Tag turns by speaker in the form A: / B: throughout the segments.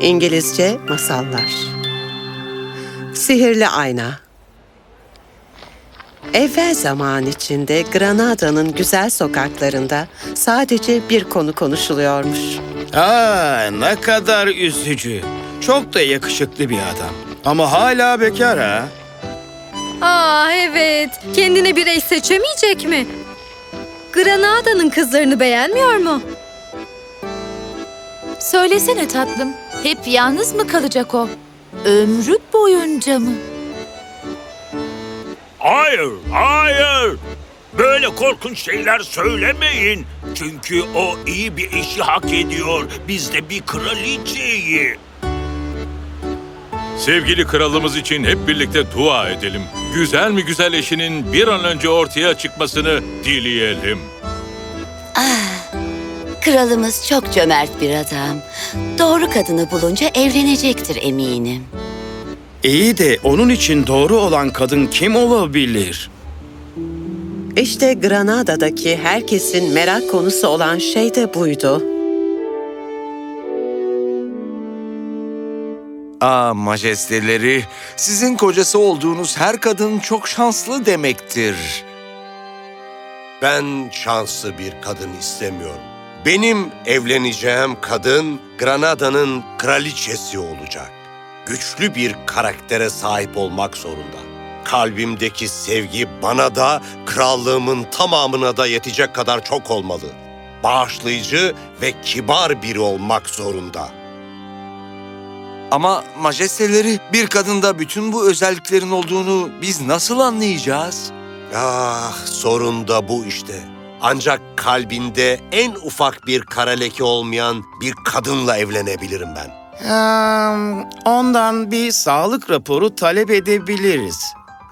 A: İngilizce masallar. Sihirli ayna. Evvel zaman içinde Granada'nın güzel sokaklarında sadece bir konu konuşuluyormuş.
B: Aa, ne kadar üzücü. Çok da yakışıklı bir adam. Ama hala bekar ha.
C: Aa evet. Kendine bir eş seçemeyecek mi? Granada'nın kızlarını beğenmiyor mu?
D: Söylesene tatlım, hep yalnız mı kalacak o? Ömrü boyunca mı?
E: Hayır, hayır. Böyle korkunç şeyler söylemeyin. Çünkü o iyi bir eşi hak ediyor. Biz de bir kraliçeyi.
F: Sevgili kralımız için hep birlikte dua edelim. Güzel mi güzel eşinin bir an önce ortaya çıkmasını dileyelim.
G: Kralımız çok cömert bir adam. Doğru kadını bulunca evlenecektir eminim.
B: İyi de onun için doğru olan kadın kim olabilir?
A: İşte Granada'daki herkesin merak konusu olan şey de buydu.
H: Aa majesteleri, sizin kocası olduğunuz her kadın çok şanslı demektir.
I: Ben şanslı bir kadın istemiyorum. Benim evleneceğim kadın Granada'nın kraliçesi olacak. Güçlü bir karaktere sahip olmak zorunda. Kalbimdeki sevgi bana da krallığımın tamamına da yetecek kadar çok olmalı. Bağışlayıcı ve kibar biri olmak zorunda.
H: Ama majesteleri, bir kadında bütün bu özelliklerin olduğunu biz nasıl anlayacağız?
I: Ah sorun da bu işte. Ancak kalbinde en ufak bir kara leke olmayan bir kadınla evlenebilirim ben.
B: Hmm, ondan bir sağlık raporu talep edebiliriz.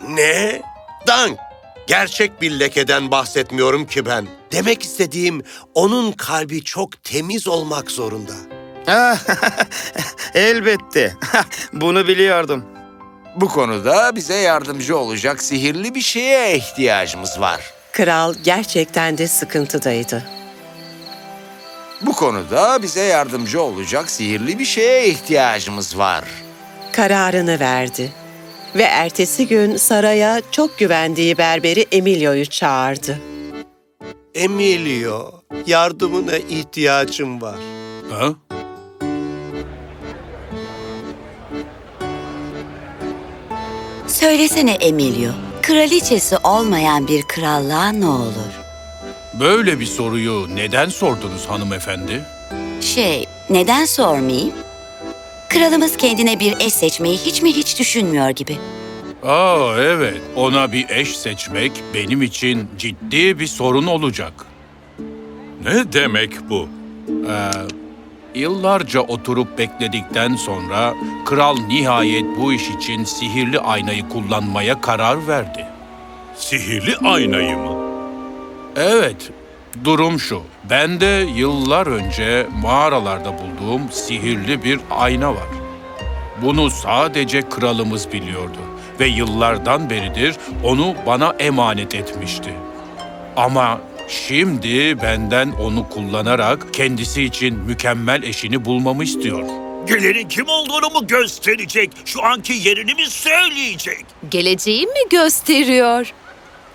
I: Ne? Dank! Gerçek bir lekeden bahsetmiyorum ki ben. Demek istediğim onun kalbi çok temiz olmak zorunda.
B: Ah, Elbette. Bunu biliyordum.
H: Bu konuda bize yardımcı olacak sihirli bir şeye ihtiyacımız var.
A: Kral gerçekten de sıkıntıdaydı.
H: Bu konuda bize yardımcı olacak sihirli bir şeye ihtiyacımız var.
A: Kararını verdi ve ertesi gün saraya çok güvendiği berberi Emilio'yu çağırdı.
I: Emilio, yardımına ihtiyacım var.
F: Ha?
G: Söylesene Emilio, kraliçesi olmayan bir krallığa ne olur?
F: Böyle bir soruyu neden sordunuz hanımefendi?
G: Şey, neden sormayayım? Kralımız kendine bir eş seçmeyi hiç mi hiç düşünmüyor gibi.
F: Aa evet, ona bir eş seçmek benim için ciddi bir sorun olacak. Ne demek bu? Ee, yıllarca oturup bekledikten sonra kral nihayet bu iş için sihirli aynayı kullanmaya karar verdi.
E: Sihirli aynayı mı?
F: Evet, durum şu. Bende yıllar önce mağaralarda bulduğum sihirli bir ayna var. Bunu sadece kralımız biliyordu ve yıllardan beridir onu bana emanet etmişti. Ama şimdi benden onu kullanarak kendisi için mükemmel eşini bulmamı istiyor.
E: Gelenin kim olduğunu mu gösterecek? Şu anki yerini mi söyleyecek?
D: Geleceği mi gösteriyor?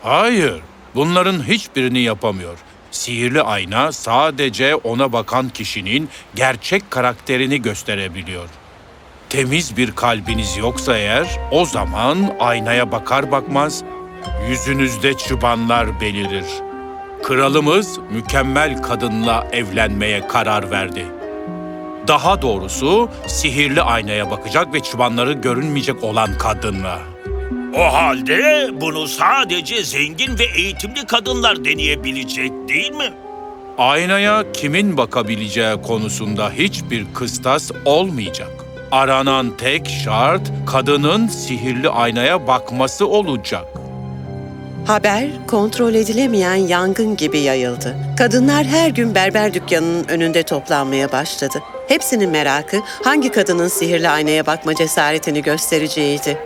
F: Hayır, bunların hiçbirini yapamıyor. Sihirli ayna sadece ona bakan kişinin gerçek karakterini gösterebiliyor. Temiz bir kalbiniz yoksa eğer, o zaman aynaya bakar bakmaz yüzünüzde çıbanlar belirir. Kralımız mükemmel kadınla evlenmeye karar verdi. Daha doğrusu sihirli aynaya bakacak ve çıbanları görünmeyecek olan kadınla.
E: O halde bunu sadece zengin ve eğitimli kadınlar deneyebilecek değil mi?
F: Aynaya kimin bakabileceği konusunda hiçbir kıstas olmayacak. Aranan tek şart kadının sihirli aynaya bakması olacak.
A: Haber kontrol edilemeyen yangın gibi yayıldı. Kadınlar her gün berber dükkanının önünde toplanmaya başladı. Hepsinin merakı hangi kadının sihirli aynaya bakma cesaretini göstereceğiydi.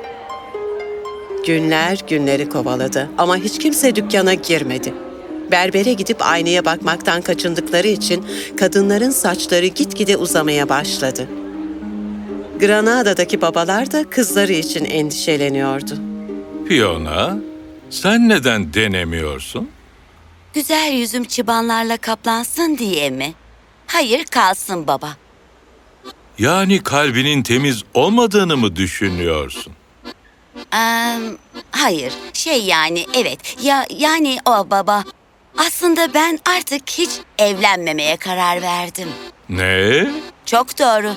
A: Günler günleri kovaladı ama hiç kimse dükkana girmedi. Berbere gidip aynaya bakmaktan kaçındıkları için kadınların saçları gitgide uzamaya başladı. Granada'daki babalar da kızları için endişeleniyordu.
J: Fiona, sen neden denemiyorsun?
G: Güzel yüzüm çıbanlarla kaplansın diye mi? Hayır kalsın baba.
J: Yani kalbinin temiz olmadığını mı düşünüyorsun?
G: Eee, hayır, şey yani evet. Ya yani o baba. Aslında ben artık hiç evlenmemeye karar verdim.
J: Ne?
G: Çok doğru.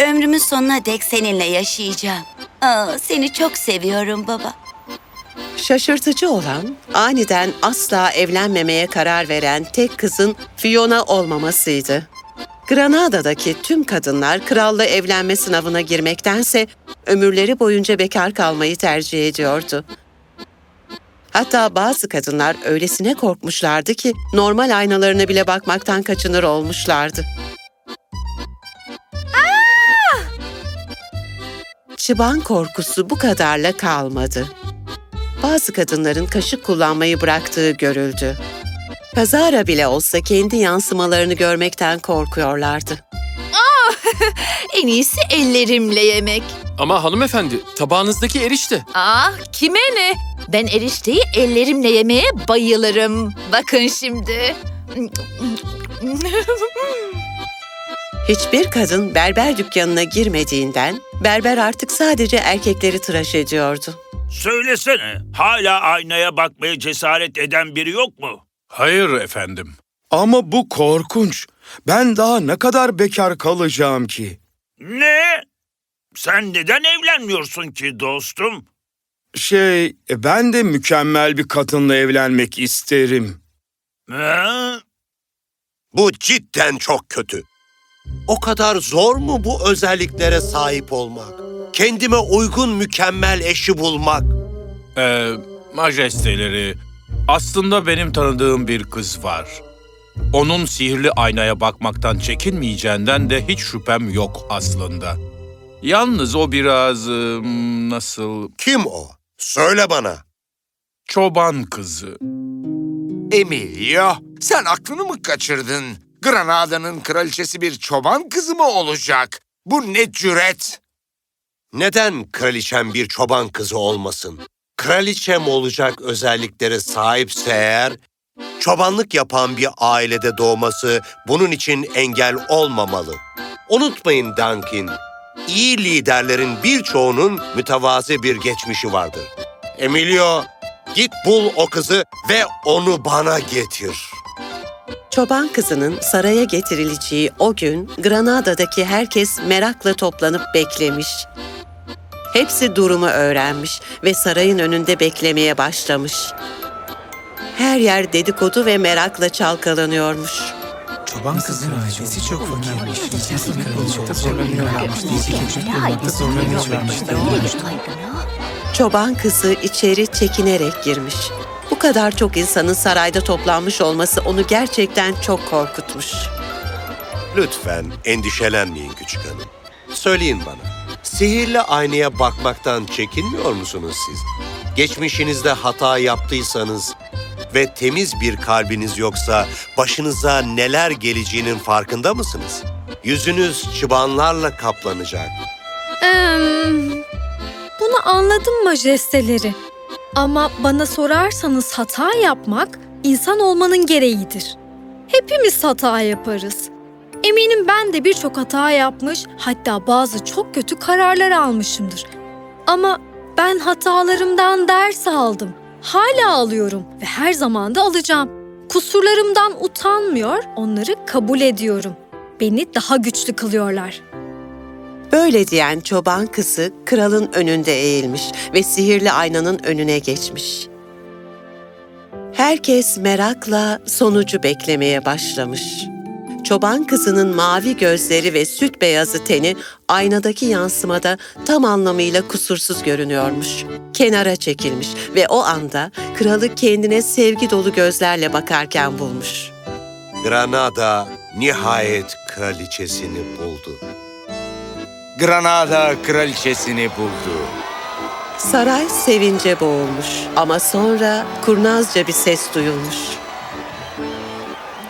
G: Ömrümün sonuna dek seninle yaşayacağım. Aa, seni çok seviyorum baba.
A: Şaşırtıcı olan aniden asla evlenmemeye karar veren tek kızın Fiona olmamasıydı. Granada'daki tüm kadınlar kralla evlenme sınavına girmektense ömürleri boyunca bekar kalmayı tercih ediyordu. Hatta bazı kadınlar öylesine korkmuşlardı ki normal aynalarına bile bakmaktan kaçınır olmuşlardı. Çıban korkusu bu kadarla kalmadı. Bazı kadınların kaşık kullanmayı bıraktığı görüldü. Kazara bile olsa kendi yansımalarını görmekten korkuyorlardı.
D: En iyisi ellerimle yemek.
K: Ama hanımefendi tabağınızdaki erişte.
D: Ah kime ne? Ben erişteyi ellerimle yemeye bayılırım. Bakın şimdi.
A: Hiçbir kadın berber dükkanına girmediğinden berber artık sadece erkekleri tıraş ediyordu.
E: Söylesene, hala aynaya bakmaya cesaret eden biri yok mu?
F: Hayır efendim.
B: Ama bu korkunç. Ben daha ne kadar bekar kalacağım ki?
E: Ne? Sen neden evlenmiyorsun ki dostum?
B: Şey, e, ben de mükemmel bir kadınla evlenmek isterim.
E: Ha?
I: Bu cidden çok kötü. O kadar zor mu bu özelliklere sahip olmak? Kendime uygun mükemmel eşi bulmak.
F: Ee, majesteleri, aslında benim tanıdığım bir kız var. Onun sihirli aynaya bakmaktan çekinmeyeceğinden de hiç şüphem yok aslında. Yalnız o biraz ım, nasıl
I: Kim o? Söyle bana.
F: çoban kızı.
H: Emilio, sen aklını mı kaçırdın? Granada'nın kraliçesi bir çoban kızı mı olacak? Bu ne cüret?
I: Neden kraliçem bir çoban kızı olmasın? Kraliçem olacak özelliklere sahipse eğer, çobanlık yapan bir ailede doğması bunun için engel olmamalı. Unutmayın Duncan, iyi liderlerin birçoğunun mütevazi bir geçmişi vardır. Emilio, git bul o kızı ve onu bana getir.
A: Çoban kızının saraya getirileceği o gün Granada'daki herkes merakla toplanıp beklemiş. Hepsi durumu öğrenmiş ve sarayın önünde beklemeye başlamış. Her yer dedikodu ve merakla çalkalanıyormuş.
L: Çoban kızın ailesi çok fakirmiş. Nasıl kraliçede zorlanıyorlarmış diye zorlanıyorlarmış.
A: Çoban kızı içeri çekinerek girmiş. Bu kadar çok insanın sarayda toplanmış olması onu gerçekten çok korkutmuş.
I: Lütfen endişelenmeyin küçük hanım. Söyleyin bana, sihirli aynaya bakmaktan çekinmiyor musunuz siz? Geçmişinizde hata yaptıysanız ve temiz bir kalbiniz yoksa başınıza neler geleceğinin farkında mısınız? Yüzünüz çıbanlarla kaplanacak.
C: Em, bunu anladım majesteleri. Ama bana sorarsanız hata yapmak insan olmanın gereğidir. Hepimiz hata yaparız. Eminim ben de birçok hata yapmış, hatta bazı çok kötü kararlar almışımdır. Ama ben hatalarımdan ders aldım. Hala alıyorum ve her zaman da alacağım. Kusurlarımdan utanmıyor, onları kabul ediyorum. Beni daha güçlü kılıyorlar.
A: Böyle diyen çoban kızı kralın önünde eğilmiş ve sihirli aynanın önüne geçmiş. Herkes merakla sonucu beklemeye başlamış. Çoban kızının mavi gözleri ve süt beyazı teni aynadaki yansımada tam anlamıyla kusursuz görünüyormuş. Kenara çekilmiş ve o anda kralı kendine sevgi dolu gözlerle bakarken bulmuş.
I: Granada nihayet kraliçesini buldu.
H: Granada kraliçesini buldu.
A: Saray sevince boğulmuş ama sonra kurnazca bir ses duyulmuş.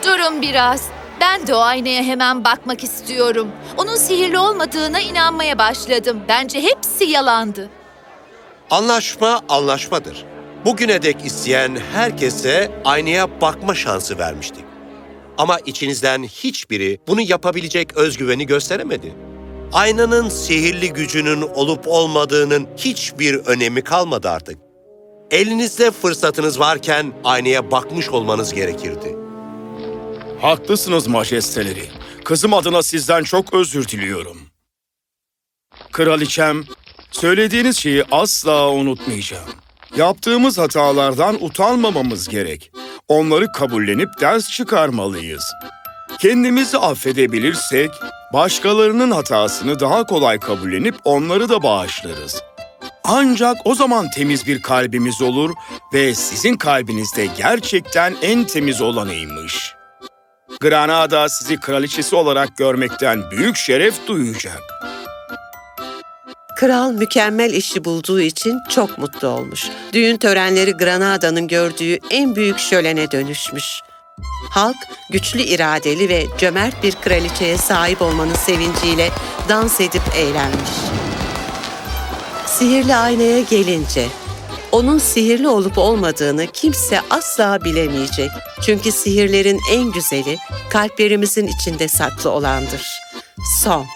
D: Durun biraz. Ben de o aynaya hemen bakmak istiyorum. onun sihirli olmadığına inanmaya başladım. Bence hepsi yalandı.
I: Anlaşma anlaşmadır. Bugüne dek isteyen herkese aynaya bakma şansı vermiştik. Ama içinizden hiçbiri bunu yapabilecek özgüveni gösteremedi. Aynanın sihirli gücünün olup olmadığının hiçbir önemi kalmadı artık. Elinizde fırsatınız varken aynaya bakmış olmanız gerekirdi.
B: Haklısınız majesteleri. Kızım adına sizden çok özür diliyorum. Kraliçem, söylediğiniz şeyi asla unutmayacağım. Yaptığımız hatalardan utanmamamız gerek. Onları kabullenip ders çıkarmalıyız. Kendimizi affedebilirsek, başkalarının hatasını daha kolay kabullenip onları da bağışlarız. Ancak o zaman temiz bir kalbimiz olur ve sizin kalbinizde gerçekten en temiz olanıymış. Granada sizi kraliçesi olarak görmekten büyük şeref duyacak.
A: Kral mükemmel işi bulduğu için çok mutlu olmuş. Düğün törenleri Granada'nın gördüğü en büyük şölene dönüşmüş. Halk güçlü iradeli ve cömert bir kraliçeye sahip olmanın sevinciyle dans edip eğlenmiş. Sihirli aynaya gelince, onun sihirli olup olmadığını kimse asla bilemeyecek. Çünkü sihirlerin en güzeli kalplerimizin içinde saklı olandır. Son